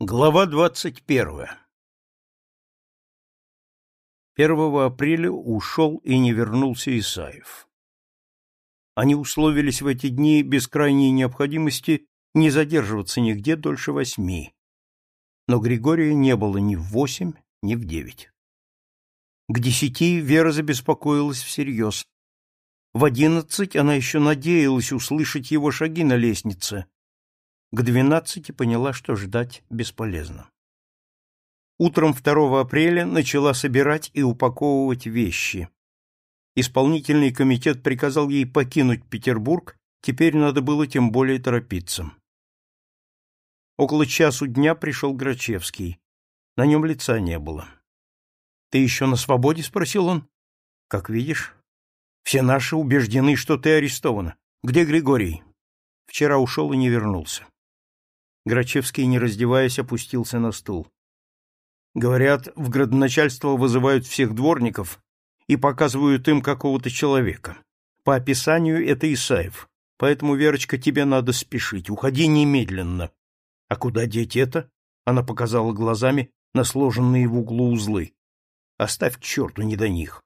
Глава двадцать первая 1 апреля ушел и не вернулся Исаев. Они условились в эти дни без крайней необходимости не задерживаться нигде дольше восьми, но Григория не было ни в восемь, ни в девять. К десяти Вера забеспокоилась всерьез. В одиннадцать она еще надеялась услышать его шаги на лестнице, к двенадцати поняла, что ждать бесполезно. Утром 2 апреля начала собирать и упаковывать вещи. Исполнительный комитет приказал ей покинуть Петербург, теперь надо было тем более торопиться. Около часу дня пришел Грачевский. На нем лица не было. — Ты еще на свободе? — спросил он. — Как видишь. Все наши убеждены, что ты арестована. Где Григорий? Вчера ушел и не вернулся. Грачевский, не раздеваясь, опустился на стул. Говорят, в градоначальство вызывают всех дворников и показывают им какого-то человека. По описанию это Исаев. Поэтому, Верочка, тебе надо спешить. Уходи немедленно. А куда деть это? Она показала глазами на сложенные в углу узлы. Оставь к черту, не до них.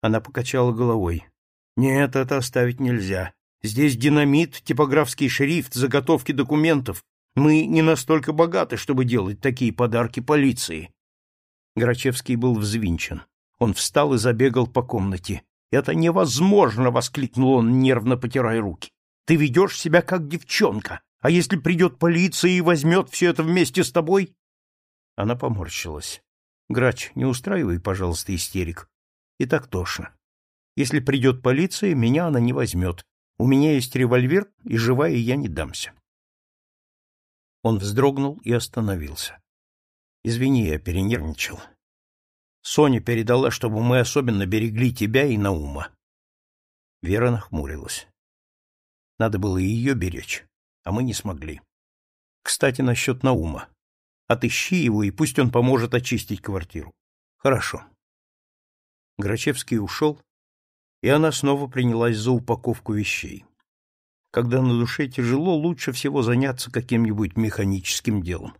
Она покачала головой. Нет, это оставить нельзя. Здесь динамит, типографский шрифт, заготовки документов. Мы не настолько богаты, чтобы делать такие подарки полиции. Грачевский был взвинчен. Он встал и забегал по комнате. «Это невозможно!» — воскликнул он, нервно потирая руки. «Ты ведешь себя как девчонка, а если придет полиция и возьмет все это вместе с тобой?» Она поморщилась. «Грач, не устраивай, пожалуйста, истерик. И так тошно. Если придет полиция, меня она не возьмет. У меня есть револьвер, и живая я не дамся». Он вздрогнул и остановился. Извини, я перенервничал. Соня передала, чтобы мы особенно берегли тебя и Наума. Вера нахмурилась. Надо было ее беречь, а мы не смогли. Кстати, насчет Наума. Отыщи его, и пусть он поможет очистить квартиру. Хорошо. Грачевский ушел, и она снова принялась за упаковку вещей. Когда на душе тяжело, лучше всего заняться каким-нибудь механическим делом.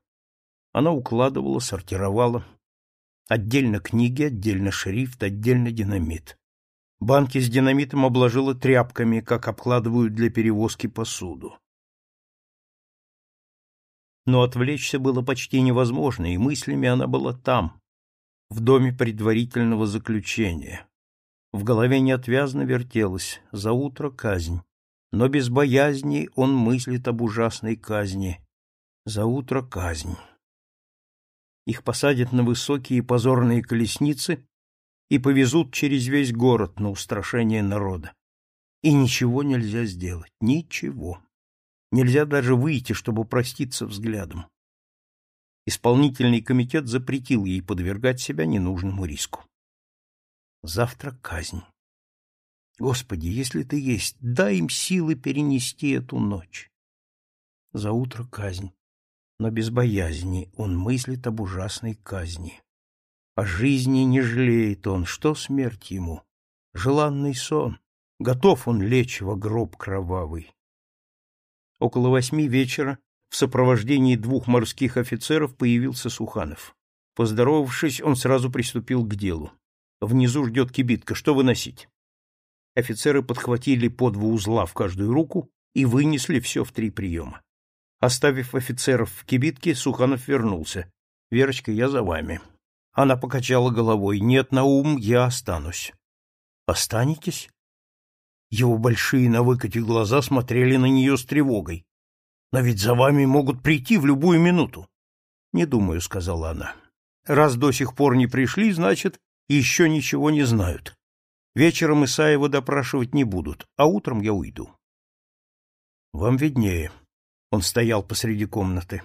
Она укладывала, сортировала. Отдельно книги, отдельно шрифт, отдельно динамит. Банки с динамитом обложила тряпками, как обкладывают для перевозки посуду. Но отвлечься было почти невозможно, и мыслями она была там, в доме предварительного заключения. В голове неотвязно вертелась за утро казнь но без боязни он мыслит об ужасной казни. За утро казнь. Их посадят на высокие позорные колесницы и повезут через весь город на устрашение народа. И ничего нельзя сделать, ничего. Нельзя даже выйти, чтобы проститься взглядом. Исполнительный комитет запретил ей подвергать себя ненужному риску. Завтра казнь. Господи, если ты есть, дай им силы перенести эту ночь. За утро казнь, но без боязни он мыслит об ужасной казни. О жизни не жалеет он, что смерть ему? Желанный сон, готов он лечь во гроб кровавый. Около восьми вечера в сопровождении двух морских офицеров появился Суханов. Поздоровавшись, он сразу приступил к делу. Внизу ждет кибитка, что выносить? Офицеры подхватили по два узла в каждую руку и вынесли все в три приема. Оставив офицеров в кибитке, Суханов вернулся. — Верочка, я за вами. Она покачала головой. — Нет, на ум я останусь. — Останетесь? Его большие на выкате глаза смотрели на нее с тревогой. — Но ведь за вами могут прийти в любую минуту. — Не думаю, — сказала она. — Раз до сих пор не пришли, значит, еще ничего не знают. Вечером Исаева допрашивать не будут, а утром я уйду. — Вам виднее. Он стоял посреди комнаты.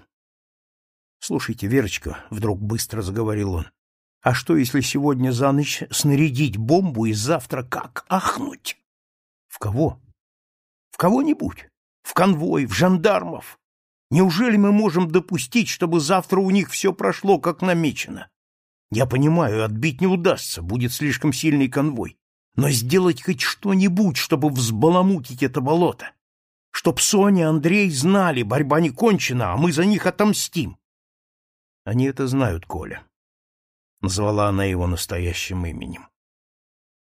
— Слушайте, Верочка, — вдруг быстро заговорил он, — а что, если сегодня за ночь снарядить бомбу и завтра как ахнуть? — В кого? — В кого-нибудь. В конвой, в жандармов. Неужели мы можем допустить, чтобы завтра у них все прошло, как намечено? Я понимаю, отбить не удастся, будет слишком сильный конвой но сделать хоть что-нибудь, чтобы взбаламутить это болото. Чтоб Соня и Андрей знали, борьба не кончена, а мы за них отомстим. Они это знают, Коля. Назвала она его настоящим именем.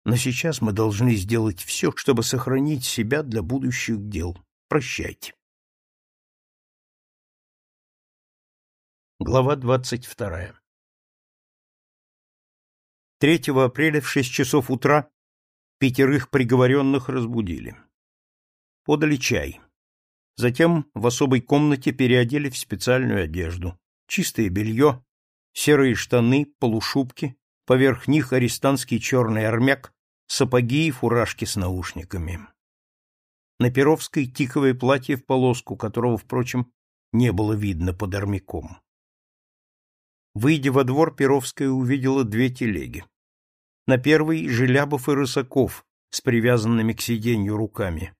Но сейчас мы должны сделать все, чтобы сохранить себя для будущих дел. Прощайте. Глава двадцать вторая 3 апреля в шесть часов утра пятерых приговоренных разбудили. Подали чай. Затем в особой комнате переодели в специальную одежду. Чистое белье, серые штаны, полушубки, поверх них арестантский черный армяк, сапоги и фуражки с наушниками. На Перовской тиковое платье в полоску, которого, впрочем, не было видно под армяком. Выйдя во двор, Перовская увидела две телеги. На первой — Желябов и Рысаков с привязанными к сиденью руками.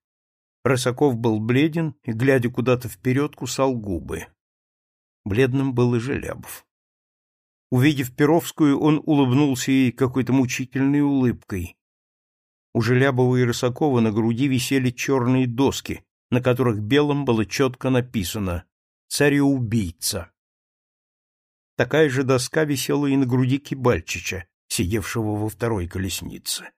Рысаков был бледен и, глядя куда-то вперед, кусал губы. Бледным был и Желябов. Увидев Перовскую, он улыбнулся ей какой-то мучительной улыбкой. У Желябова и Рысакова на груди висели черные доски, на которых белым было четко написано «Цареубийца». Такая же доска висела и на груди Кибальчича, сидевшего во второй колеснице.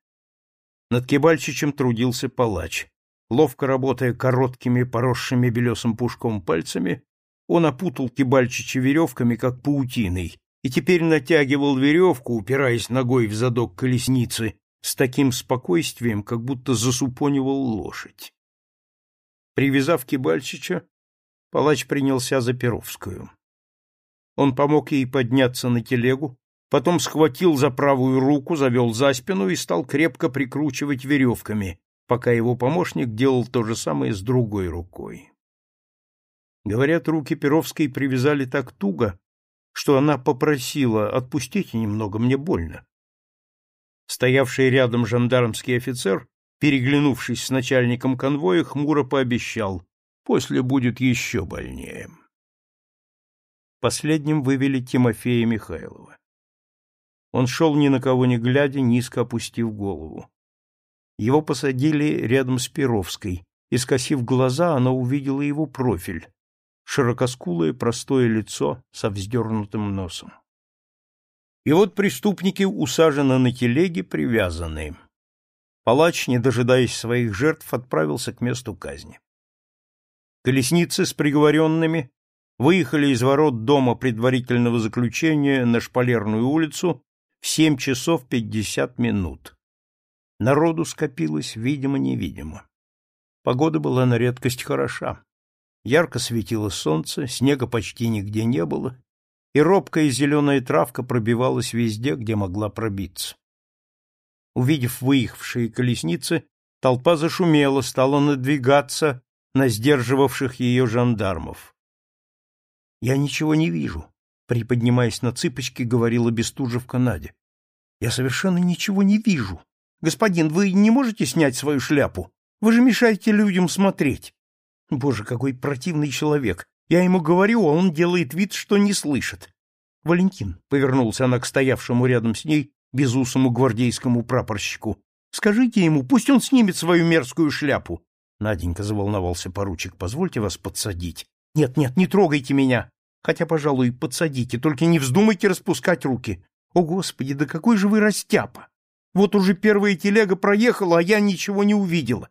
Над Кибальчичем трудился палач. Ловко работая короткими, поросшими белесым пушком пальцами, он опутал Кибальчича веревками, как паутиной, и теперь натягивал веревку, упираясь ногой в задок колесницы, с таким спокойствием, как будто засупонивал лошадь. Привязав Кибальчича, палач принялся за Перовскую. Он помог ей подняться на телегу, потом схватил за правую руку, завел за спину и стал крепко прикручивать веревками, пока его помощник делал то же самое с другой рукой. Говорят, руки Перовской привязали так туго, что она попросила «отпустите немного, мне больно». Стоявший рядом жандармский офицер, переглянувшись с начальником конвоя, хмуро пообещал «после будет еще больнее». Последним вывели Тимофея Михайлова. Он шел ни на кого не глядя, низко опустив голову. Его посадили рядом с Перовской, и, скосив глаза, она увидела его профиль, широкоскулое простое лицо со вздернутым носом. И вот преступники усажены на телеге, привязанные. Палач, не дожидаясь своих жертв, отправился к месту казни. Колесницы с приговоренными выехали из ворот дома предварительного заключения на Шпалерную улицу семь часов пятьдесят минут. Народу скопилось видимо-невидимо. Погода была на редкость хороша. Ярко светило солнце, снега почти нигде не было, и робкая зеленая травка пробивалась везде, где могла пробиться. Увидев выехавшие колесницы, толпа зашумела, стала надвигаться на сдерживавших ее жандармов. Я ничего не вижу, приподнимаясь на цыпочки, говорила Бестужевка Надя. Я совершенно ничего не вижу. Господин, вы не можете снять свою шляпу? Вы же мешаете людям смотреть. Боже, какой противный человек. Я ему говорю, а он делает вид, что не слышит. Валентин, повернулся она к стоявшему рядом с ней безусому гвардейскому прапорщику. Скажите ему, пусть он снимет свою мерзкую шляпу. Наденька заволновался поручик. Позвольте вас подсадить. Нет, нет, не трогайте меня. Хотя, пожалуй, подсадите, только не вздумайте распускать руки. О, Господи, да какой же вы растяпа! Вот уже первая телега проехала, а я ничего не увидела.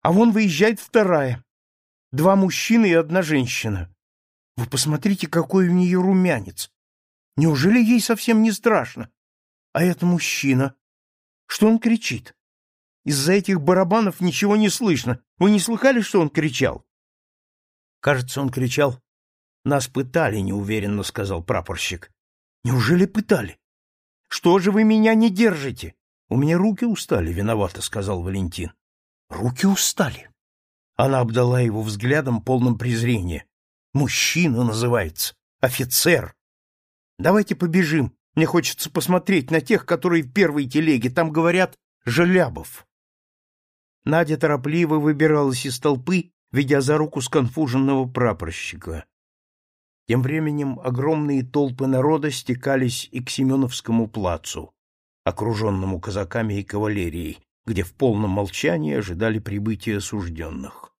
А вон выезжает вторая. Два мужчины и одна женщина. Вы посмотрите, какой у нее румянец. Неужели ей совсем не страшно? А это мужчина. Что он кричит? Из-за этих барабанов ничего не слышно. Вы не слыхали, что он кричал? Кажется, он кричал нас пытали, неуверенно сказал прапорщик. Неужели пытали? Что же вы меня не держите? У меня руки устали, виновато сказал Валентин. Руки устали. Она обдала его взглядом, полным презрения. Мужчина называется, офицер. Давайте побежим. Мне хочется посмотреть на тех, которые в первой телеге. Там говорят Желябов. Надя торопливо выбиралась из толпы, ведя за руку сконфуженного прапорщика. Тем временем огромные толпы народа стекались и к Семеновскому плацу, окруженному казаками и кавалерией, где в полном молчании ожидали прибытия осужденных.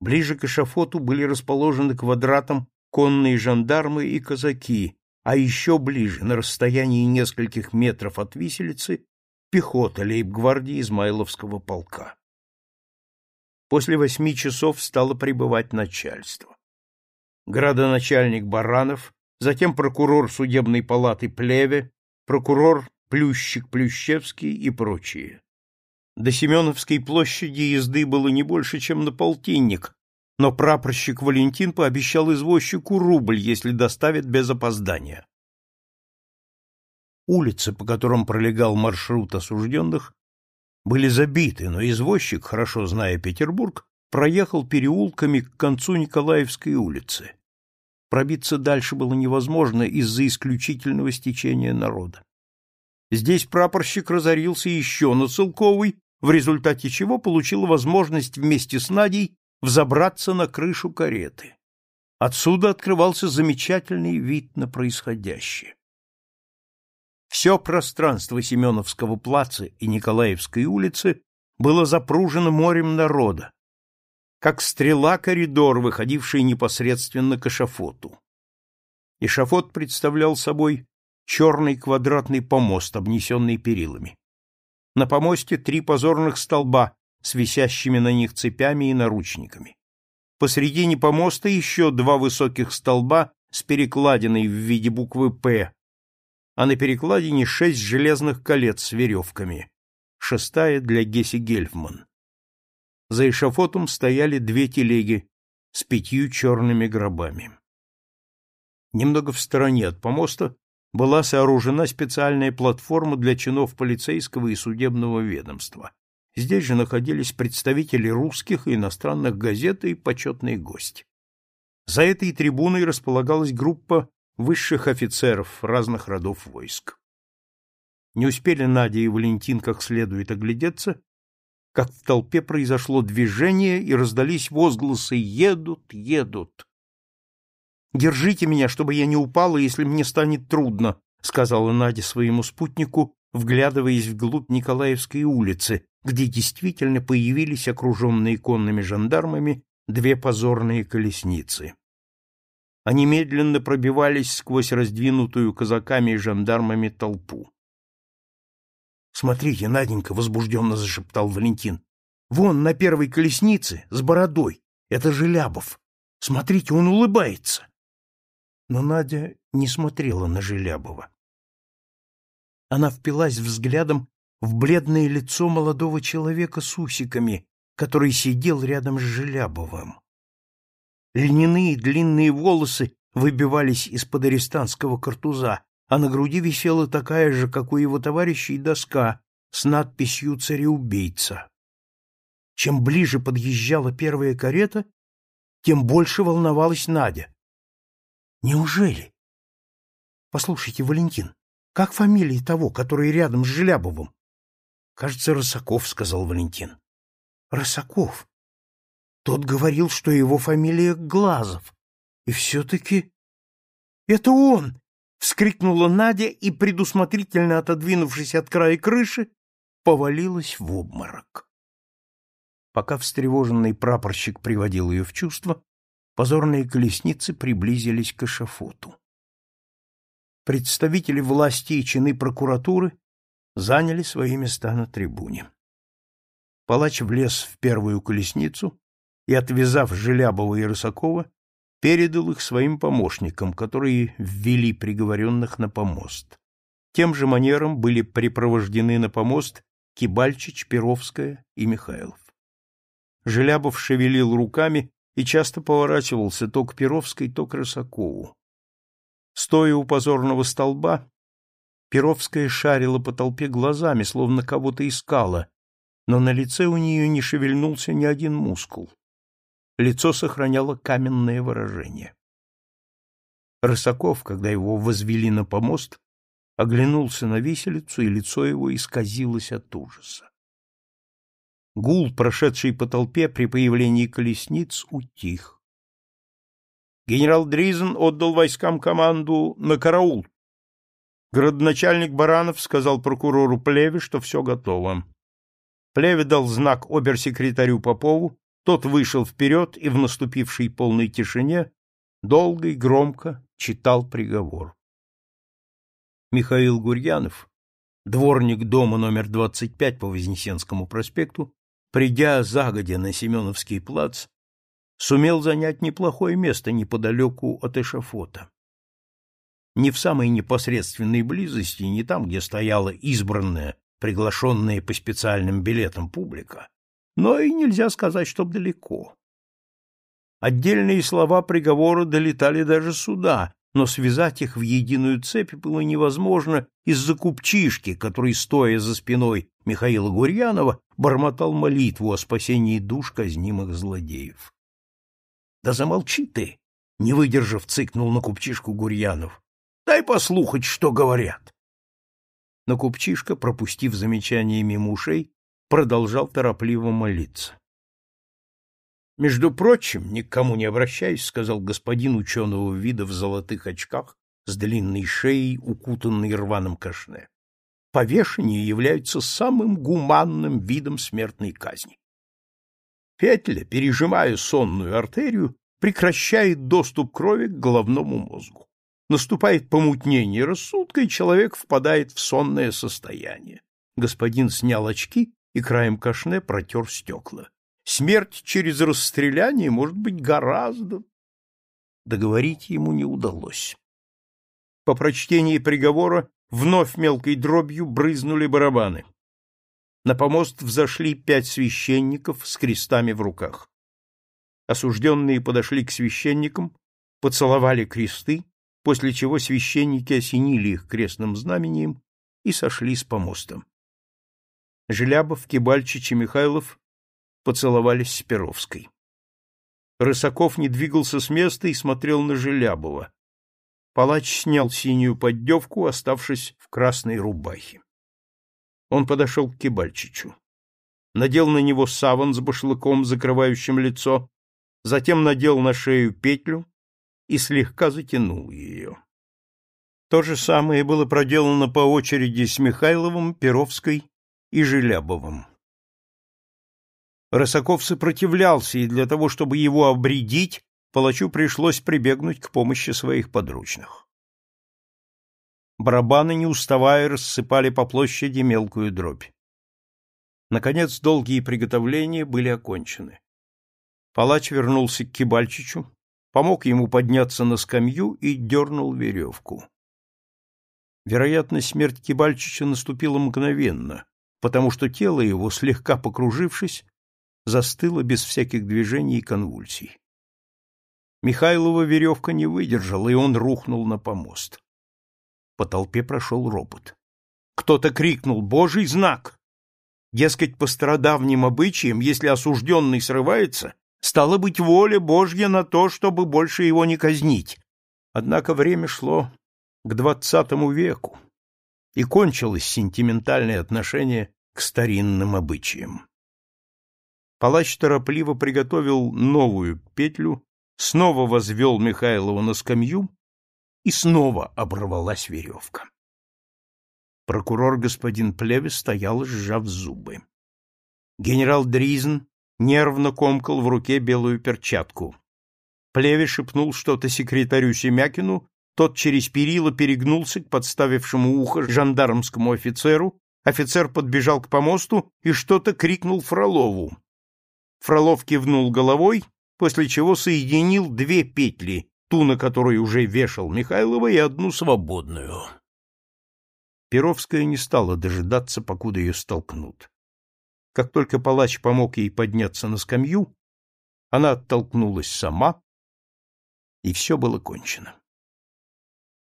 Ближе к эшафоту были расположены квадратом конные жандармы и казаки, а еще ближе, на расстоянии нескольких метров от виселицы, пехота лейб-гвардии Измайловского полка. После восьми часов стало прибывать начальство. Градоначальник Баранов, затем прокурор судебной палаты Плеве, прокурор Плющик Плющевский и прочие. До Семеновской площади езды было не больше, чем на полтинник, но прапорщик Валентин пообещал извозчику рубль, если доставит без опоздания. Улицы, по которым пролегал маршрут осужденных, были забиты, но извозчик, хорошо зная Петербург, проехал переулками к концу Николаевской улицы. Пробиться дальше было невозможно из-за исключительного стечения народа. Здесь прапорщик разорился еще на Целковой, в результате чего получил возможность вместе с Надей взобраться на крышу кареты. Отсюда открывался замечательный вид на происходящее. Все пространство Семеновского плаца и Николаевской улицы было запружено морем народа, как стрела коридор, выходивший непосредственно к эшафоту. Эшафот представлял собой черный квадратный помост, обнесенный перилами. На помосте три позорных столба с висящими на них цепями и наручниками. Посредине помоста еще два высоких столба с перекладиной в виде буквы «П», а на перекладине шесть железных колец с веревками, шестая для Гесси Гельфман. За эшафотом стояли две телеги с пятью черными гробами. Немного в стороне от помоста была сооружена специальная платформа для чинов полицейского и судебного ведомства. Здесь же находились представители русских и иностранных газет и почетный гость. За этой трибуной располагалась группа высших офицеров разных родов войск. Не успели Надя и Валентин как следует оглядеться, как в толпе произошло движение и раздались возгласы «Едут, едут!». «Держите меня, чтобы я не упала, если мне станет трудно», — сказала Надя своему спутнику, вглядываясь вглубь Николаевской улицы, где действительно появились окруженные конными жандармами две позорные колесницы. Они медленно пробивались сквозь раздвинутую казаками и жандармами толпу. «Смотрите, Наденька!» — возбужденно зашептал Валентин. «Вон на первой колеснице, с бородой. Это Желябов. Смотрите, он улыбается!» Но Надя не смотрела на Желябова. Она впилась взглядом в бледное лицо молодого человека с усиками, который сидел рядом с Желябовым. Льняные длинные волосы выбивались из-под арестантского картуза, а на груди висела такая же, как у его товарищей, доска с надписью «Цареубийца». Чем ближе подъезжала первая карета, тем больше волновалась Надя. Неужели? Послушайте, Валентин, как фамилия того, который рядом с Желябовым? Кажется, Росаков, сказал Валентин. Росаков. Тот говорил, что его фамилия Глазов. И все-таки... Это он! Вскрикнула Надя и, предусмотрительно отодвинувшись от края крыши, повалилась в обморок. Пока встревоженный прапорщик приводил ее в чувство, позорные колесницы приблизились к эшафоту. Представители власти и чины прокуратуры заняли свои места на трибуне. Палач влез в первую колесницу и, отвязав Желябова и Рысакова, передал их своим помощникам, которые ввели приговоренных на помост. Тем же манером были припровождены на помост Кибальчич, Перовская и Михайлов. Желябов шевелил руками и часто поворачивался то к Перовской, то к Рысакову. Стоя у позорного столба, Перовская шарила по толпе глазами, словно кого-то искала, но на лице у нее не шевельнулся ни один мускул. Лицо сохраняло каменное выражение. Рысаков, когда его возвели на помост, оглянулся на виселицу, и лицо его исказилось от ужаса. Гул, прошедший по толпе при появлении колесниц, утих. Генерал Дризен отдал войскам команду на караул, Городначальник Баранов сказал прокурору Плеве, что все готово. Плеве дал знак оберсекретарю Попову, тот вышел вперед и в наступившей полной тишине долго и громко читал приговор. Михаил Гурьянов, дворник дома номер 25 по Вознесенскому проспекту, придя загодя на Семеновский плац, сумел занять неплохое место неподалеку от эшафота. Не в самой непосредственной близости, не там, где стояла избранная, приглашенная по специальным билетам публика, но и нельзя сказать, чтоб далеко. Отдельные слова приговора долетали даже сюда, но связать их в единую цепь было невозможно из-за купчишки, который, стоя за спиной Михаила Гурьянова, бормотал молитву о спасении душ казнимых злодеев. — Да замолчи ты! — не выдержав, цыкнул на купчишку Гурьянов. — Дай послухать, что говорят. Но купчишка, пропустив замечание мимо ушей, продолжал торопливо молиться. Между прочим, никому не обращаясь, сказал господин ученого вида в золотых очках с длинной шеей, укутанной рваным кашне. Повешение является самым гуманным видом смертной казни. Петля, пережимая сонную артерию, прекращает доступ крови к головному мозгу. Наступает помутнение рассудка, и человек впадает в сонное состояние. Господин снял очки и краем кашне протер стекла. Смерть через расстреляние может быть гораздо... Договорить ему не удалось. По прочтении приговора вновь мелкой дробью брызнули барабаны. На помост взошли пять священников с крестами в руках. Осужденные подошли к священникам, поцеловали кресты, после чего священники осенили их крестным знамением и сошли с помоста. Желябов, Кибальчич и Михайлов поцеловались с Перовской. Рысаков не двигался с места и смотрел на Желябова. Палач снял синюю поддевку, оставшись в красной рубахе. Он подошел к Кибальчичу. Надел на него саван с башлыком, закрывающим лицо, затем надел на шею петлю и слегка затянул ее. То же самое было проделано по очереди с Михайловым, Перовской и Желябовым. Рысаков сопротивлялся, и для того, чтобы его обредить, палачу пришлось прибегнуть к помощи своих подручных. Барабаны, не уставая, рассыпали по площади мелкую дробь. Наконец, долгие приготовления были окончены. Палач вернулся к Кибальчичу, помог ему подняться на скамью и дернул веревку. Вероятно, смерть Кибальчича наступила мгновенно, потому что тело его, слегка покружившись, застыла без всяких движений и конвульсий. Михайлова веревка не выдержала, и он рухнул на помост. По толпе прошел ропот. Кто-то крикнул «Божий знак!» Дескать, по стародавним обычаям, если осужденный срывается, стало быть воля Божья на то, чтобы больше его не казнить. Однако время шло к двадцатому веку, и кончилось сентиментальное отношение к старинным обычаям. Палач торопливо приготовил новую петлю, снова возвел Михайлова на скамью, и снова оборвалась веревка. Прокурор господин Плеве стоял, сжав зубы. Генерал Дризн нервно комкал в руке белую перчатку. Плеве шепнул что-то секретарю Семякину, тот через перила перегнулся к подставившему ухо жандармскому офицеру, офицер подбежал к помосту и что-то крикнул Фролову. Фролов кивнул головой, после чего соединил две петли, ту, на которой уже вешал Михайлова, и одну свободную. Перовская не стала дожидаться, покуда ее столкнут. Как только палач помог ей подняться на скамью, она оттолкнулась сама, и все было кончено.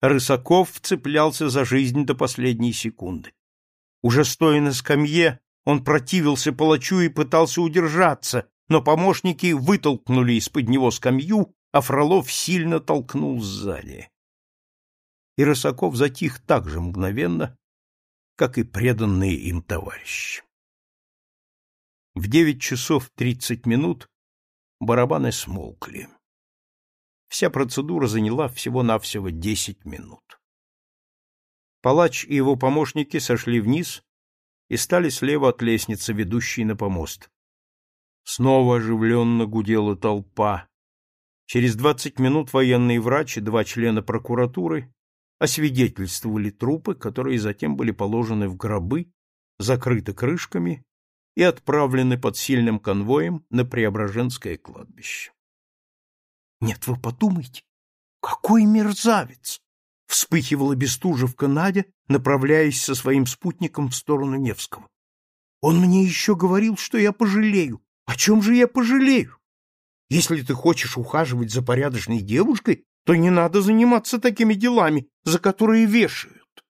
Рысаков цеплялся за жизнь до последней секунды. Уже стоя на скамье, он противился палачу и пытался удержаться, но помощники вытолкнули из-под него скамью, а Фролов сильно толкнул сзади. И Рысаков затих так же мгновенно, как и преданные им товарищи. В девять часов тридцать минут барабаны смолкли. Вся процедура заняла всего-навсего десять минут. Палач и его помощники сошли вниз и стали слева от лестницы, ведущей на помост. Снова оживленно гудела толпа. Через двадцать минут военный врач и два члена прокуратуры освидетельствовали трупы, которые затем были положены в гробы, закрыты крышками и отправлены под сильным конвоем на Преображенское кладбище. Нет, вы подумайте, какой мерзавец! Вспыхивала Бестужевка Надя, направляясь со своим спутником в сторону Невского. Он мне еще говорил, что я пожалею. О чем же я пожалею? Если ты хочешь ухаживать за порядочной девушкой, то не надо заниматься такими делами, за которые вешают.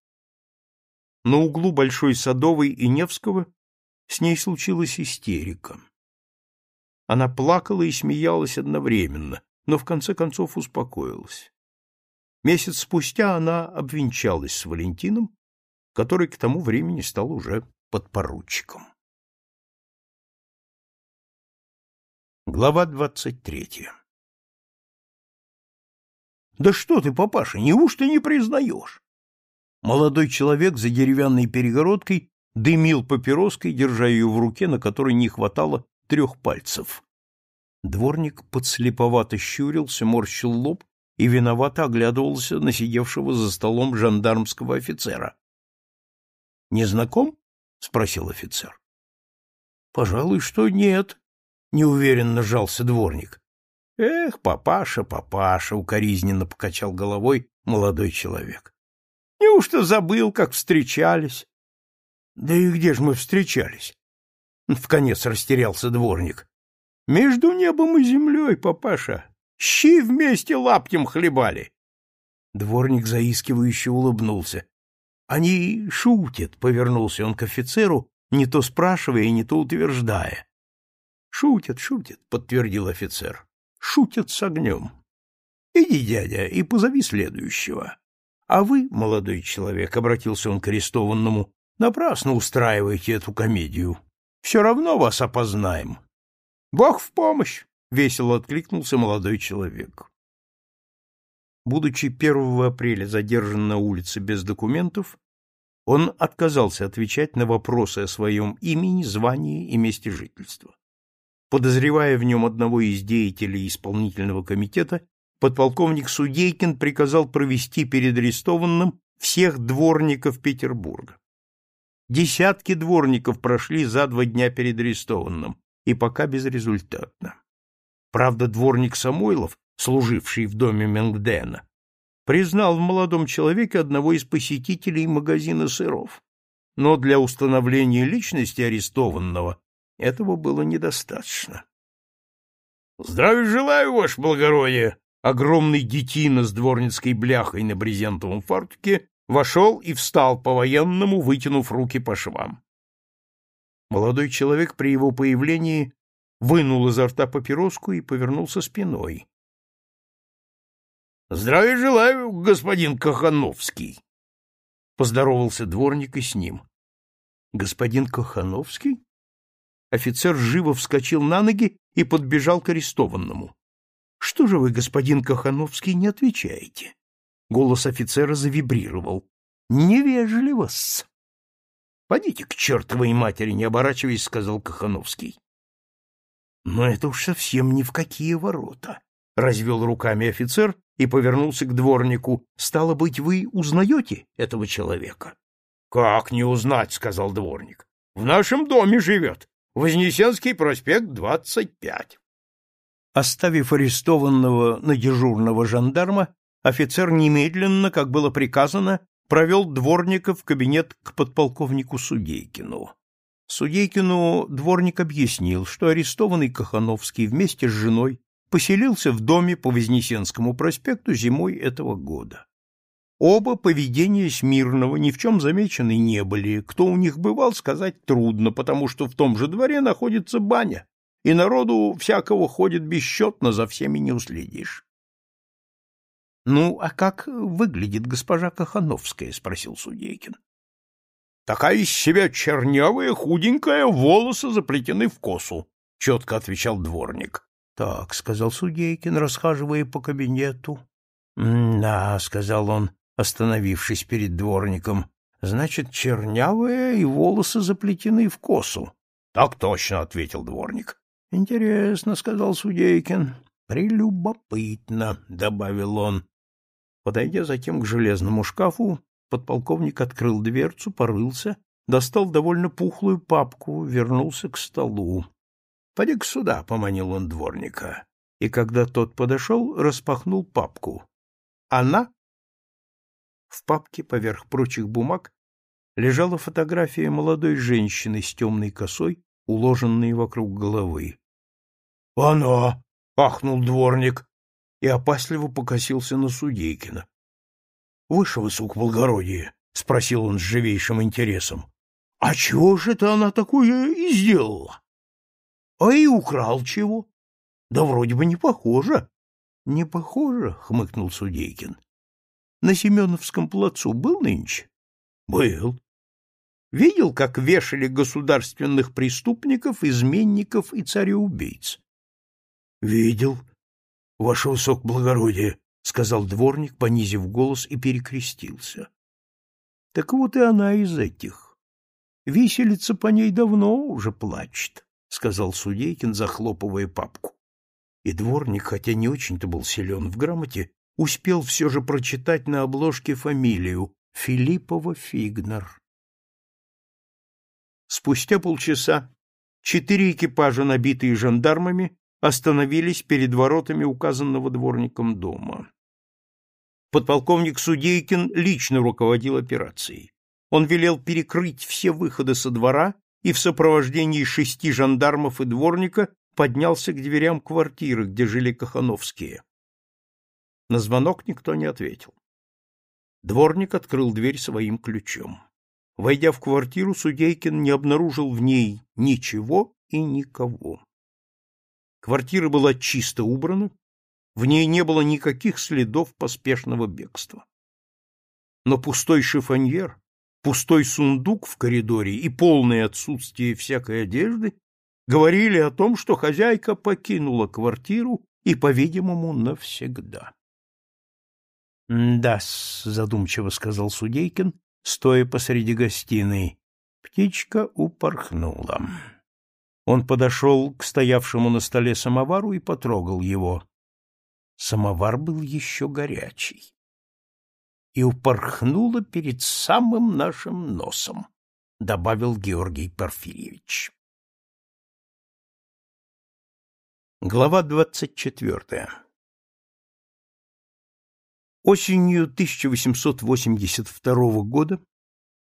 На углу Большой Садовой и Невского с ней случилась истерика. Она плакала и смеялась одновременно, но в конце концов успокоилась. Месяц спустя она обвенчалась с Валентином, который к тому времени стал уже подпоручиком. Глава двадцать третья «Да что ты, папаша, неужто не признаешь?» Молодой человек за деревянной перегородкой дымил папироской, держа ее в руке, на которой не хватало трех пальцев. Дворник подслеповато щурился, морщил лоб и виновато оглядывался на сидевшего за столом жандармского офицера. — Не знаком? — спросил офицер. — Пожалуй, что нет, — неуверенно жался дворник. — Эх, папаша, папаша, — укоризненно покачал головой молодой человек. — Неужто забыл, как встречались? — Да и где же мы встречались? — В конец растерялся дворник. — Между небом и землей, папаша. Щи вместе лаптем хлебали. Дворник заискивающе улыбнулся. — Они шутят, — повернулся он к офицеру, не то спрашивая, не то утверждая. — Шутят, шутят, — подтвердил офицер. — Шутят с огнем. Иди, дядя, и позови следующего. А вы, молодой человек, — обратился он к арестованному, — напрасно устраиваете эту комедию. Все равно вас опознаем. Бог в помощь! — весело откликнулся молодой человек. Будучи 1 апреля задержан на улице без документов, он отказался отвечать на вопросы о своем имени, звании и месте жительства. Подозревая в нем одного из деятелей исполнительного комитета, подполковник Судейкин приказал провести перед арестованным всех дворников Петербурга. Десятки дворников прошли за два дня перед арестованным, и пока безрезультатно. Правда, дворник Самойлов, служивший в доме Менгдена, признал в молодом человеке одного из посетителей магазина сыров. Но для установления личности арестованного этого было недостаточно. — Здравия желаю, ваше благородие! Огромный детина с дворницкой бляхой на брезентовом фартуке вошел и встал по-военному, вытянув руки по швам. Молодой человек при его появлении вынул изо рта папироску и повернулся спиной. — Здравия желаю, господин Кахановский! — поздоровался дворник и с ним. — Господин Кахановский? Офицер живо вскочил на ноги и подбежал к арестованному. — Что же вы, господин Кахановский, не отвечаете? Голос офицера завибрировал. — Невежливо-с! — Подите к чертовой матери, не оборачиваясь, — сказал Кахановский. Но это уж совсем ни в какие ворота. Развел руками офицер и повернулся к дворнику. Стало быть, вы узнаете этого человека? Как не узнать, сказал дворник. В нашем доме живет. Вознесенский проспект, двадцать пять. Оставив арестованного на дежурного жандарма, офицер немедленно, как было приказано, провел дворника в кабинет к подполковнику Судейкину. Судейкину дворник объяснил, что арестованный Кахановский вместе с женой поселился в доме по Вознесенскому проспекту зимой этого года. Оба поведения Смирного ни в чем замечены не были, кто у них бывал, сказать трудно, потому что в том же дворе находится баня, и народу всякого ходит бесчетно, за всеми не уследишь. — Ну, а как выглядит госпожа Кахановская? — спросил Судейкин. Такая из себя чернявая, худенькая, волосы заплетены в косу, — четко отвечал дворник. — Так, — сказал Судейкин, расхаживая по кабинету. — Да, — сказал он, остановившись перед дворником, — значит, чернявая и волосы заплетены в косу. — Так точно, — ответил дворник. — Интересно, — сказал Судейкин. — Прелюбопытно, — добавил он. Подойдя затем к железному шкафу, подполковник открыл дверцу, порылся, достал довольно пухлую папку, вернулся к столу. — Поди-ка сюда, — поманил он дворника. И когда тот подошел, распахнул папку. — Она? В папке поверх прочих бумаг лежала фотография молодой женщины с темной косой, уложенной вокруг головы. — Она! — ахнул дворник и опасливо покосился на Судейкина. — Выше высокоблагородие, — спросил он с живейшим интересом. — А чего же это она такое и сделала? — А и украл чего? Да вроде бы не похоже. — Не похоже, — хмыкнул Судейкин. — На Семеновском плацу был нынче? — Был. Видел, как вешали государственных преступников, изменников и цареубийц? — Видел, ваше высокоблагородие, — сказал дворник, понизив голос и перекрестился. — Так вот и она из этих. Виселица по ней давно уже плачет, — сказал Судейкин, захлопывая папку. И дворник, хотя не очень-то был силен в грамоте, успел все же прочитать на обложке фамилию Филиппова Фигнер. Спустя полчаса четыре экипажа, набитые жандармами, остановились перед воротами указанного дворником дома. Подполковник Судейкин лично руководил операцией. Он велел перекрыть все выходы со двора и в сопровождении шести жандармов и дворника поднялся к дверям квартиры, где жили Кахановские. На звонок никто не ответил. Дворник открыл дверь своим ключом. Войдя в квартиру, Судейкин не обнаружил в ней ничего и никого. Квартира была чисто убрана, в ней не было никаких следов поспешного бегства. Но пустой шифоньер, пустой сундук в коридоре и полное отсутствие всякой одежды говорили о том, что хозяйка покинула квартиру и, по-видимому, навсегда. — Да-с, — задумчиво сказал Судейкин, стоя посреди гостиной. Птичка упорхнула. Он подошел к стоявшему на столе самовару и потрогал его. Самовар был еще горячий. И упорхнула перед самым нашим носом, — добавил Георгий Порфирьевич. Глава двадцать четвертая Осенью 1882 года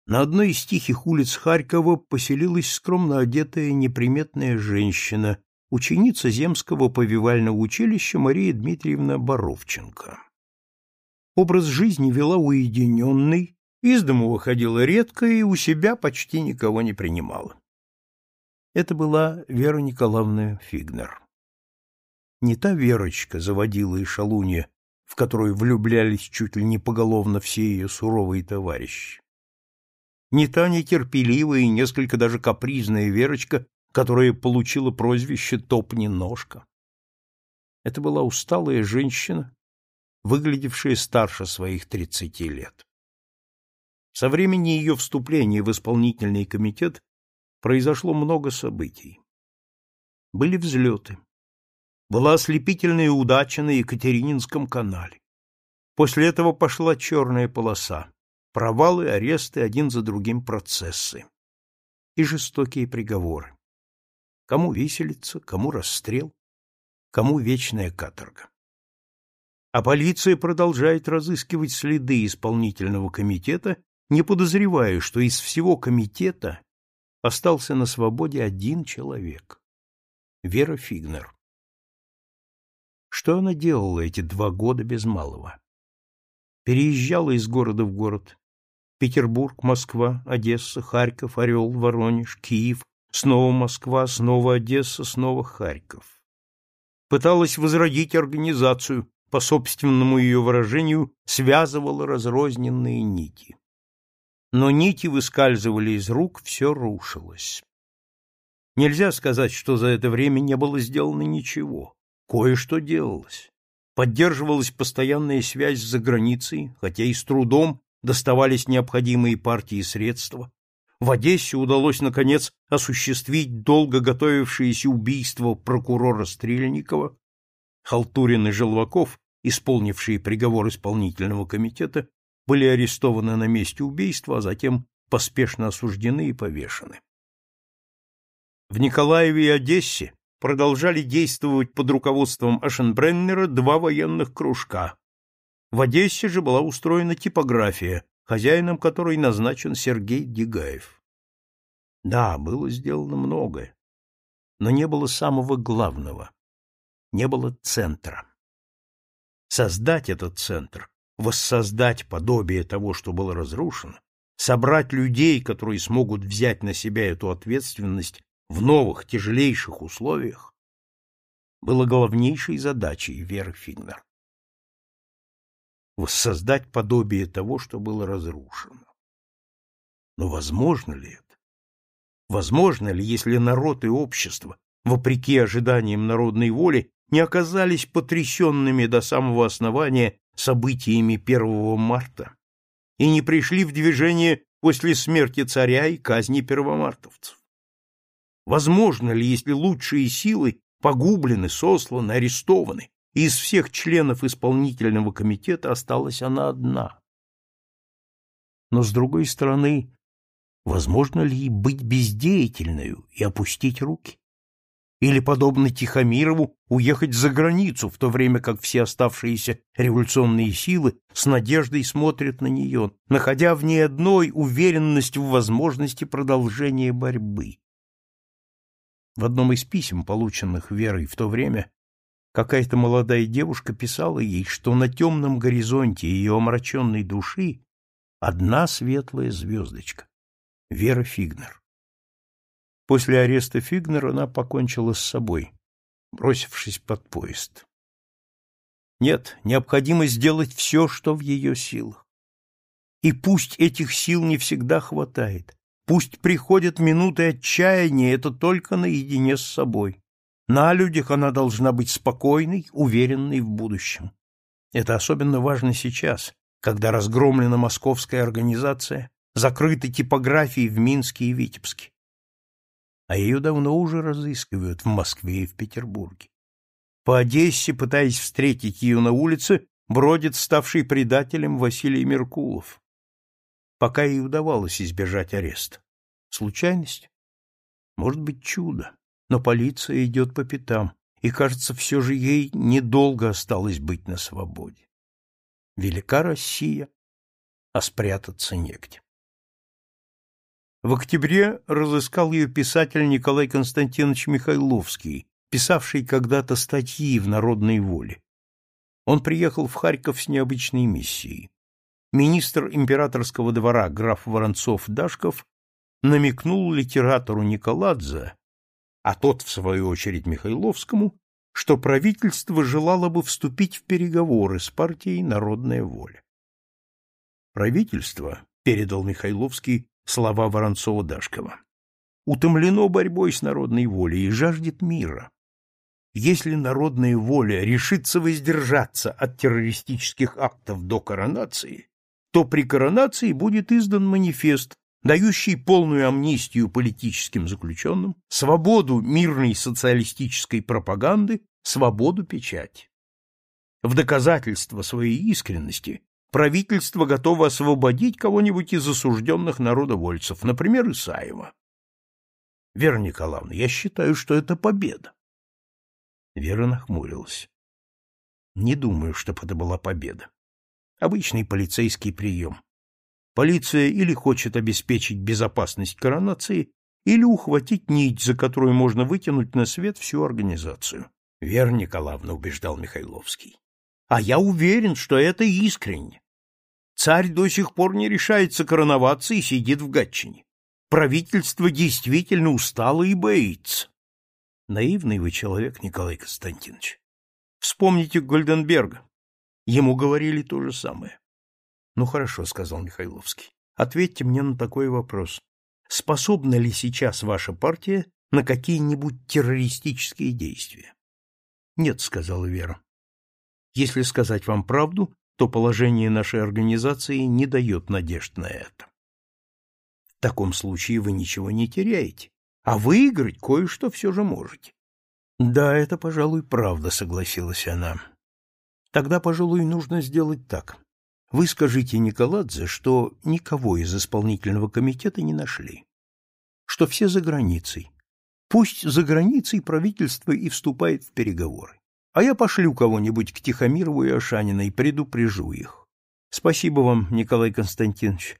на одной из тихих улиц Харькова поселилась скромно одетая неприметная женщина, ученица Земского повивального училища Мария Дмитриевна Боровченко. Образ жизни вела уединенный, из дому выходила редко и у себя почти никого не принимала. Это была Вера Николаевна Фигнер. Не та Верочка заводила и шалунья, в которую влюблялись чуть ли не поголовно все ее суровые товарищи. Не та нетерпеливая и несколько даже капризная Верочка, которая получила прозвище «топни-ножка». Это была усталая женщина, выглядевшая старше своих тридцати лет. Со времени ее вступления в исполнительный комитет произошло много событий. Были взлеты, была ослепительная удача на Екатерининском канале. После этого пошла черная полоса, провалы, аресты, один за другим процессы и жестокие приговоры. Кому виселица, кому расстрел, кому вечная каторга. А полиция продолжает разыскивать следы исполнительного комитета, не подозревая, что из всего комитета остался на свободе один человек — Вера Фигнер. Что она делала эти два года без малого? Переезжала из города в город. Петербург, Москва, Одесса, Харьков, Орел, Воронеж, Киев, снова Москва, снова Одесса, снова Харьков. Пыталась возродить организацию, по собственному ее выражению, связывала разрозненные нити. Но нити выскальзывали из рук, все рушилось. Нельзя сказать, что за это время не было сделано ничего. Кое-что делалось. Поддерживалась постоянная связь с заграницей, хотя и с трудом доставались необходимые партии средства. В Одессе удалось, наконец, осуществить долго готовившееся убийство прокурора Стрельникова. Халтурин и Желваков, исполнившие приговор исполнительного комитета, были арестованы на месте убийства, а затем поспешно осуждены и повешены. В Николаеве и Одессе продолжали действовать под руководством Ашенбреннера два военных кружка. В Одессе же была устроена типография, хозяином которой назначен Сергей Дегаев. Да, было сделано многое, но не было самого главного. Не было центра. Создать этот центр, воссоздать подобие того, что было разрушено, собрать людей, которые смогут взять на себя эту ответственность в новых, тяжелейших условиях, было главнейшей задачей Веры Фигнер. Воссоздать подобие того, что было разрушено. Но возможно ли это? Возможно ли, если народ и общество, вопреки ожиданиям народной воли, не оказались потрясенными до самого основания событиями 1 марта и не пришли в движение после смерти царя и казни первомартовцев? Возможно ли, если лучшие силы погублены, сосланы, арестованы, из всех членов исполнительного комитета осталась она одна? Но, с другой стороны, возможно ли быть бездеятельною и опустить руки? Или, подобно Тихомирову, уехать за границу, в то время как все оставшиеся революционные силы с надеждой смотрят на нее, находя в ней одной уверенность в возможности продолжения борьбы. В одном из писем, полученных Верой в то время, какая-то молодая девушка писала ей, что на темном горизонте ее омраченной души одна светлая звездочка — Вера Фигнер. После ареста Фигнер она покончила с собой, бросившись под поезд. Нет, необходимо сделать все, что в ее силах. И пусть этих сил не всегда хватает, Пусть приходят минуты отчаяния, это только наедине с собой. На людях она должна быть спокойной, уверенной в будущем. Это особенно важно сейчас, когда разгромлена московская организация, закрыты типографии в Минске и Витебске. А ее давно уже разыскивают в Москве и в Петербурге. По Одессе, пытаясь встретить ее на улице, бродит ставший предателем Василий Меркулов пока ей удавалось избежать ареста. Случайность? Может быть, чудо, но полиция идет по пятам, и, кажется, все же ей недолго осталось быть на свободе. Велика Россия, а спрятаться негде. В октябре разыскал ее писатель Николай Константинович Михайловский, писавший когда-то статьи в «Народной воле». Он приехал в Харьков с необычной миссией министр императорского двора граф Воронцов-Дашков намекнул литератору Николадзе, а тот, в свою очередь, Михайловскому, что правительство желало бы вступить в переговоры с партией «Народная воля». Правительство, передал Михайловский слова Воронцова-Дашкова, утомлено борьбой с народной волей и жаждет мира. Если народная воля решится воздержаться от террористических актов до коронации, то при коронации будет издан манифест, дающий полную амнистию политическим заключенным, свободу мирной социалистической пропаганды, свободу печати. В доказательство своей искренности правительство готово освободить кого-нибудь из осужденных народовольцев, например, Исаева. Вера Николаевна, я считаю, что это победа. Вера нахмурилась. Не думаю, чтобы это была победа. Обычный полицейский прием. Полиция или хочет обеспечить безопасность коронации, или ухватить нить, за которую можно вытянуть на свет всю организацию. — Вера Николаевна, — убеждал Михайловский. — А я уверен, что это искренне. Царь до сих пор не решается короноваться и сидит в Гатчине. Правительство действительно устало и боится. Наивный вы человек, Николай Константинович. Вспомните Гольденберга. Ему говорили то же самое. — Ну хорошо, — сказал Михайловский. — Ответьте мне на такой вопрос. Способна ли сейчас ваша партия на какие-нибудь террористические действия? — Нет, — сказала Вера. — Если сказать вам правду, то положение нашей организации не дает надежд на это. В таком случае вы ничего не теряете, а выиграть кое-что все же можете. Да, это, пожалуй, правда, согласилась она. Тогда, пожалуй, нужно сделать так. Вы скажите Николадзе, что никого из исполнительного комитета не нашли, что все за границей. Пусть за границей правительство и вступает в переговоры. А я пошлю кого-нибудь к Тихомирову и Ашанина и предупрежу их. Спасибо вам, Николай Константинович.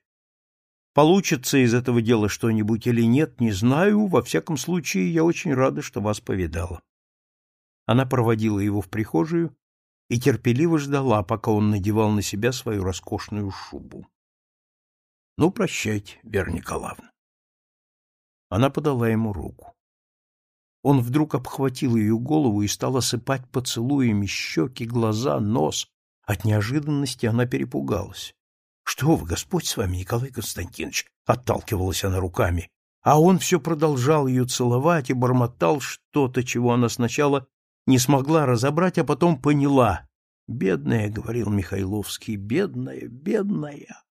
Получится из этого дела что-нибудь или нет, не знаю, во всяком случае, я очень рада, что вас повидала. Она проводила его в прихожую и терпеливо ждала, пока он надевал на себя свою роскошную шубу. — Ну, прощайте, Вера Николаевна. Она подала ему руку. Он вдруг обхватил ее голову и стал осыпать поцелуями щеки, глаза, нос. От неожиданности она перепугалась. — Что вы, Господь с вами, Николай Константинович! — отталкивалась она руками. А он все продолжал ее целовать и бормотал что-то, чего она сначала не смогла разобрать, а потом поняла. «Бедная», — говорил Михайловский, — «бедная, бедная».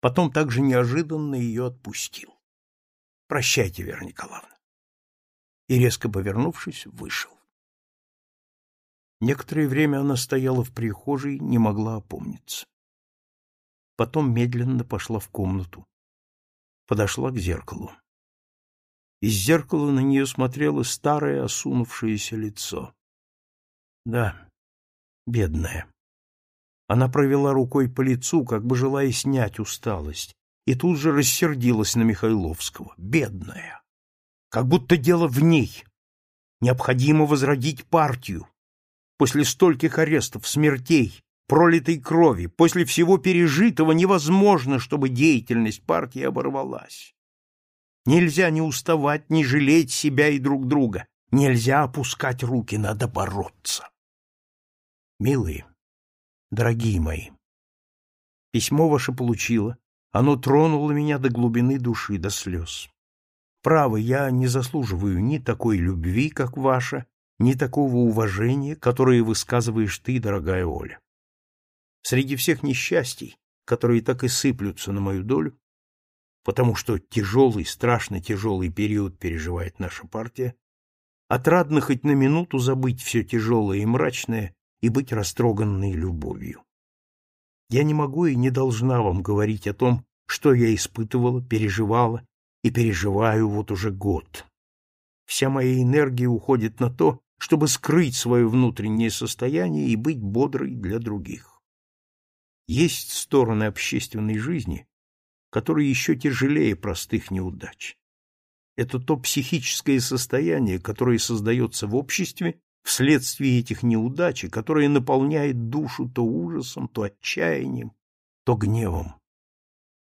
Потом также неожиданно ее отпустил. «Прощайте, Вера Николаевна». И, резко повернувшись, вышел. Некоторое время она стояла в прихожей, не могла опомниться. Потом медленно пошла в комнату. Подошла к зеркалу. Из зеркала на нее смотрело старое осунувшееся лицо. Да, бедная. Она провела рукой по лицу, как бы желая снять усталость, и тут же рассердилась на Михайловского. Бедная. Как будто дело в ней. Необходимо возродить партию. После стольких арестов, смертей, пролитой крови, после всего пережитого невозможно, чтобы деятельность партии оборвалась. Нельзя не уставать, не жалеть себя и друг друга. Нельзя опускать руки, надо бороться. Милые, дорогие мои, письмо ваше получила. Оно тронуло меня до глубины души, до слез. Право, я не заслуживаю ни такой любви, как ваша, ни такого уважения, которое высказываешь ты, дорогая Оля. Среди всех несчастий, которые так и сыплются на мою долю, потому что тяжелый, страшно тяжелый период переживает наша партия, отрадно хоть на минуту забыть все тяжелое и мрачное и быть растроганной любовью. Я не могу и не должна вам говорить о том, что я испытывала, переживала и переживаю вот уже год. Вся моя энергия уходит на то, чтобы скрыть свое внутреннее состояние и быть бодрой для других. Есть стороны общественной жизни, которые еще тяжелее простых неудач. Это то психическое состояние, которое создается в обществе вследствие этих неудач, которое наполняет душу то ужасом, то отчаянием, то гневом.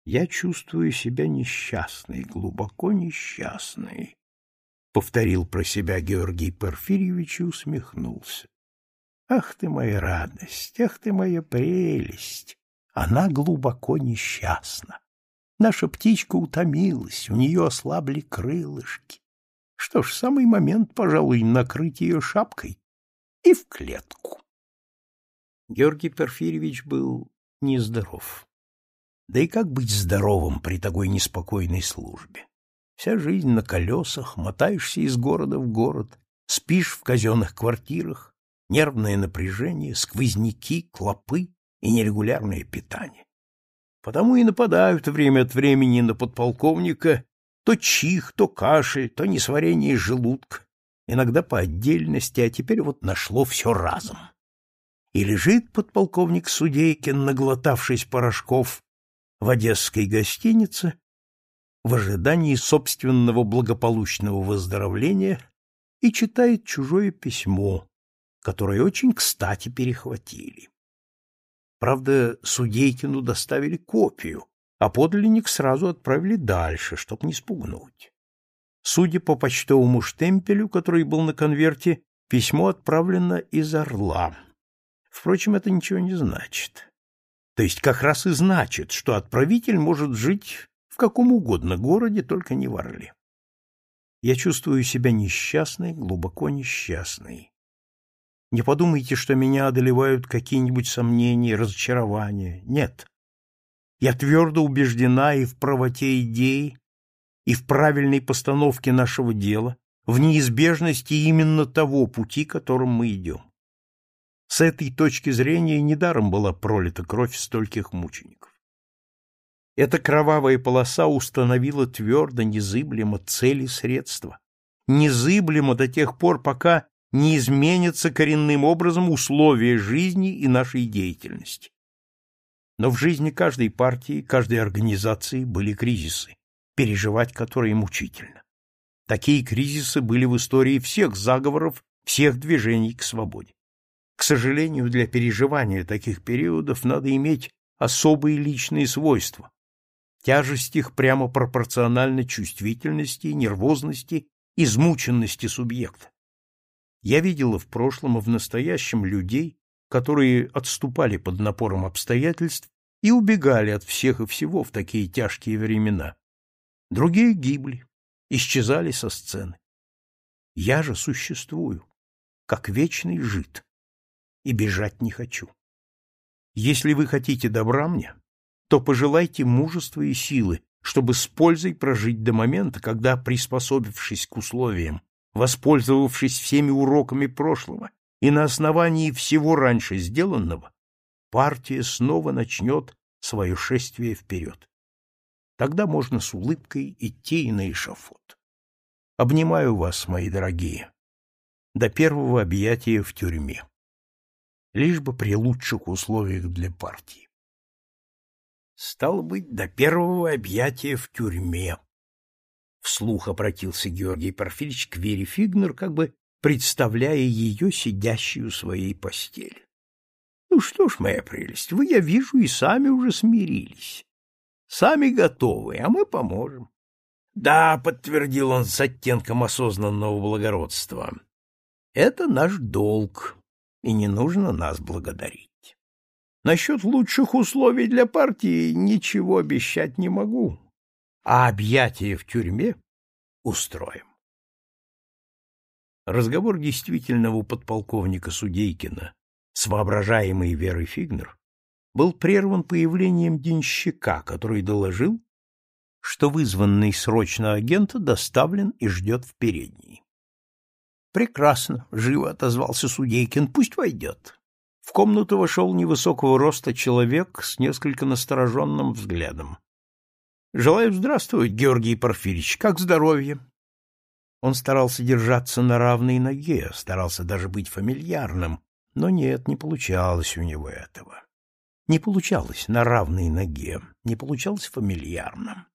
Я чувствую себя несчастной, глубоко несчастной, — повторил про себя Георгий Порфирьевич и усмехнулся. Ах ты моя радость, ах ты моя прелесть! Она глубоко несчастна. Наша птичка утомилась, у нее ослабли крылышки. Что ж, самый момент, пожалуй, накрыть ее шапкой и в клетку. Георгий Порфирьевич был нездоров. Да и как быть здоровым при такой неспокойной службе? Вся жизнь на колесах, мотаешься из города в город, спишь в казенных квартирах, нервное напряжение, сквозняки, клопы и нерегулярное питание. Потому и нападают время от времени на подполковника то чих, то кашель, то несварение желудка, иногда по отдельности, а теперь вот нашло все разом. И лежит подполковник Судейкин, наглотавшись порошков, в одесской гостинице, в ожидании собственного благополучного выздоровления и читает чужое письмо, которое очень кстати перехватили. Правда, Судейкину доставили копию, а подлинник сразу отправили дальше, чтоб не спугнуть. Судя по почтовому штемпелю, который был на конверте, письмо отправлено из Орла. Впрочем, это ничего не значит. То есть как раз и значит, что отправитель может жить в каком угодно городе, только не в Орле. Я чувствую себя несчастной, глубоко несчастной. Не подумайте, что меня одолевают какие-нибудь сомнения, разочарования. Нет. Я твердо убеждена и в правоте идеи, и в правильной постановке нашего дела, в неизбежности именно того пути, которым мы идем. С этой точки зрения недаром была пролита кровь стольких мучеников. Эта кровавая полоса установила твердо, незыблемо цели средства, незыблемо до тех пор, пока не изменятся коренным образом условия жизни и нашей деятельности. Но в жизни каждой партии, каждой организации были кризисы, переживать которые мучительно. Такие кризисы были в истории всех заговоров, всех движений к свободе. К сожалению, для переживания таких периодов надо иметь особые личные свойства. Тяжесть их прямо пропорциональна чувствительности, нервозности, измученности субъекта. Я видела в прошлом и в настоящем людей, которые отступали под напором обстоятельств и убегали от всех и всего в такие тяжкие времена. Другие гибли, исчезали со сцены. Я же существую, как вечный жид, и бежать не хочу. Если вы хотите добра мне, то пожелайте мужества и силы, чтобы с пользой прожить до момента, когда, приспособившись к условиям, воспользовавшись всеми уроками прошлого и на основании всего раньше сделанного, партия снова начнет свое шествие вперед. Тогда можно с улыбкой идти и на эшафот. Обнимаю вас, мои дорогие, до первого объятия в тюрьме. Лишь бы при лучших условиях для партии. Стало быть, до первого объятия в тюрьме. Вслух обратился Георгий Порфирьевич к Вере Фигнер, как бы представляя ее сидящую в своей постели. — Ну что ж, моя прелесть, вы, я вижу, и сами уже смирились. Сами готовы, а мы поможем. Да, подтвердил он с оттенком осознанного благородства. Это наш долг, и не нужно нас благодарить. Насчет лучших условий для партии ничего обещать не могу, а объятия в тюрьме устроим. Разговор действительного подполковника Судейкина с воображаемой Верой Фигнер был прерван появлением денщика, который доложил, что вызванный срочно агент доставлен и ждет в передней. «Прекрасно», — живо отозвался Судейкин, — «пусть войдет». В комнату вошел невысокого роста человек с несколько настороженным взглядом. «Желаю здравствовать, Георгий Порфирьевич. Как здоровье?» Он старался держаться на равной ноге, старался даже быть фамильярным, но нет, не получалось у него этого не получалось на равной ноге, не получалось фамильярно.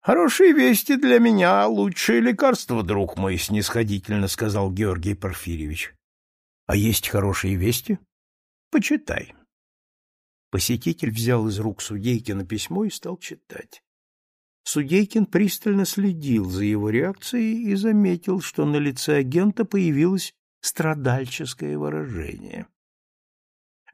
«Хорошие вести для меня — лучшее лекарство, друг мой», — снисходительно сказал Георгий Порфирьевич. «А есть хорошие вести? Почитай». Посетитель взял из рук Судейкина письмо и стал читать. Судейкин пристально следил за его реакцией и заметил, что на лице агента появилось страдальческое выражение.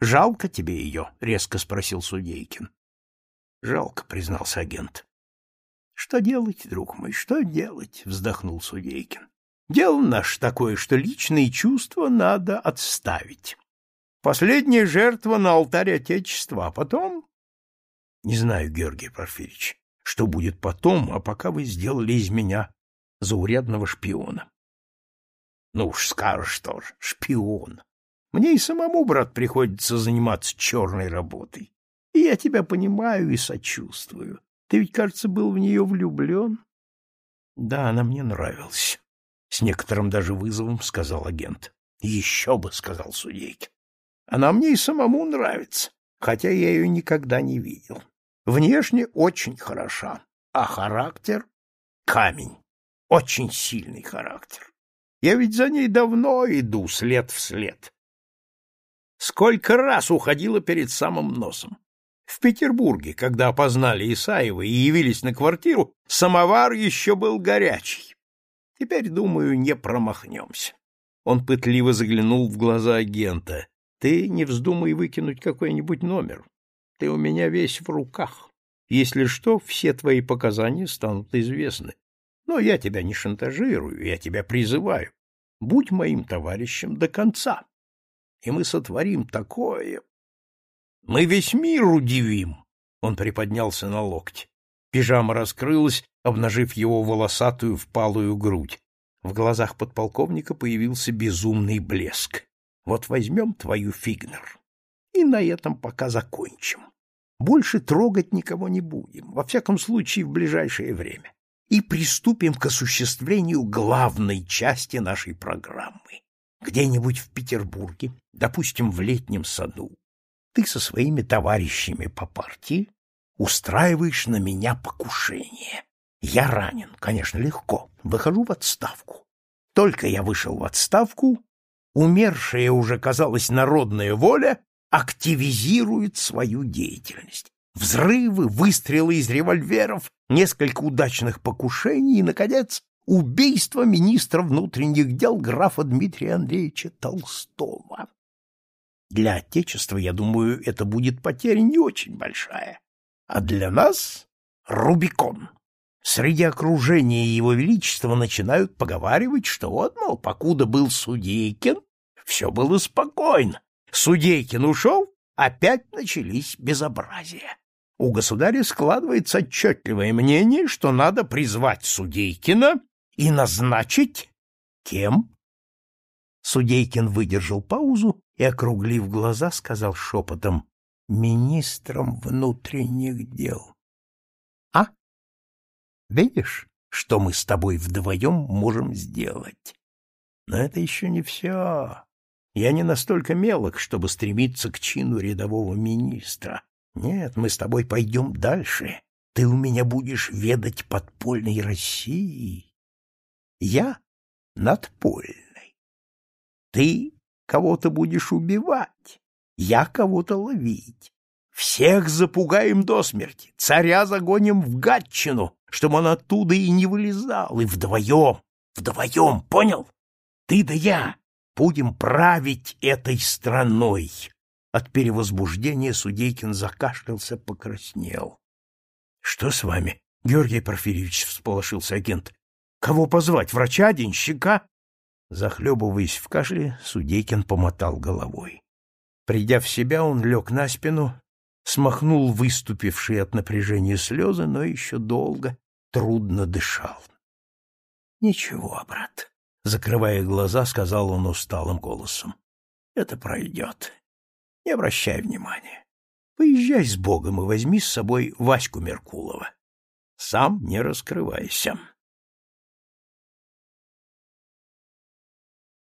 Жалко тебе ее? — резко спросил Судейкин. — Жалко, — признался агент. — Что делать, друг мой, что делать? — вздохнул Судейкин. — Дело наше такое, что личные чувства надо отставить. Последняя жертва на алтарь Отечества, а потом... Не знаю, Георгий Порфирьевич, что будет потом, а пока вы сделали из меня заурядного шпиона. Ну уж скажешь тоже, шпион. Мне и самому, брат, приходится заниматься черной работой. И я тебя понимаю и сочувствую. Ты ведь, кажется, был в нее влюблен. Да, она мне нравилась. С некоторым даже вызовом сказал агент. Еще бы, сказал Судейкин. Она мне и самому нравится, хотя я ее никогда не видел. Внешне очень хороша, а характер — камень. Очень сильный характер. Я ведь за ней давно иду, след в след. Сколько раз уходила перед самым носом. В Петербурге, когда опознали Исаева и явились на квартиру, самовар еще был горячий. Теперь, думаю, не промахнемся. Он пытливо заглянул в глаза агента. Ты не вздумай выкинуть какой-нибудь номер. Ты у меня весь в руках. Если что, все твои показания станут известны. Но я тебя не шантажирую, я тебя призываю. Будь моим товарищем до конца и мы сотворим такое. Мы весь мир удивим. Он приподнялся на локте. Пижама раскрылась, обнажив его волосатую впалую грудь. В глазах подполковника появился безумный блеск. Вот возьмем твою Фигнер и на этом пока закончим. Больше трогать никого не будем, во всяком случае в ближайшее время, и приступим к осуществлению главной части нашей программы. Где-нибудь в Петербурге, допустим, в летнем саду, ты со своими товарищами по партии устраиваешь на меня покушение. Я ранен, конечно, легко, выхожу в отставку. Только я вышел в отставку, умершая уже, казалось, народная воля активизирует свою деятельность. Взрывы, выстрелы из револьверов, несколько удачных покушений и, наконец, убийство министра внутренних дел графа Дмитрия Андреевича Толстого. Для Отечества, я думаю, это будет потеря не очень большая, а для нас — Рубикон. Среди окружения Его Величества начинают поговаривать, что вот, мол, покуда был Судейкин, все было спокойно, Судейкин ушел, опять начались безобразия. У государя складывается отчетливое мнение, что надо призвать Судейкина и назначить кем? Судейкин выдержал паузу и, округлив глаза, сказал шепотом «Министром внутренних дел». «А? Видишь, что мы с тобой вдвоем можем сделать? Но это еще не все. Я не настолько мелок, чтобы стремиться к чину рядового министра. Нет, мы с тобой пойдем дальше. Ты у меня будешь ведать подпольной Россией. Я надпольной. Ты кого-то будешь убивать, я кого-то ловить. Всех запугаем до смерти, царя загоним в Гатчину, чтобы он оттуда и не вылезал, и вдвоем, вдвоем, понял? Ты да я, будем править этой страной. От перевозбуждения Судейкин закашлялся, покраснел. — Что с вами? — Георгий Порфирьевич всполошился агент. — Кого позвать? Врача, денщика? Захлебываясь в кашле, Судейкин помотал головой. Придя в себя, он лег на спину, смахнул выступившие от напряжения слезы, но еще долго, трудно дышал. — Ничего, брат, Закрывая глаза, сказал он усталым голосом. — Это пройдет. Не обращай внимания. Поезжай с Богом и возьми с собой Ваську Меркулова. Сам не раскрывайся.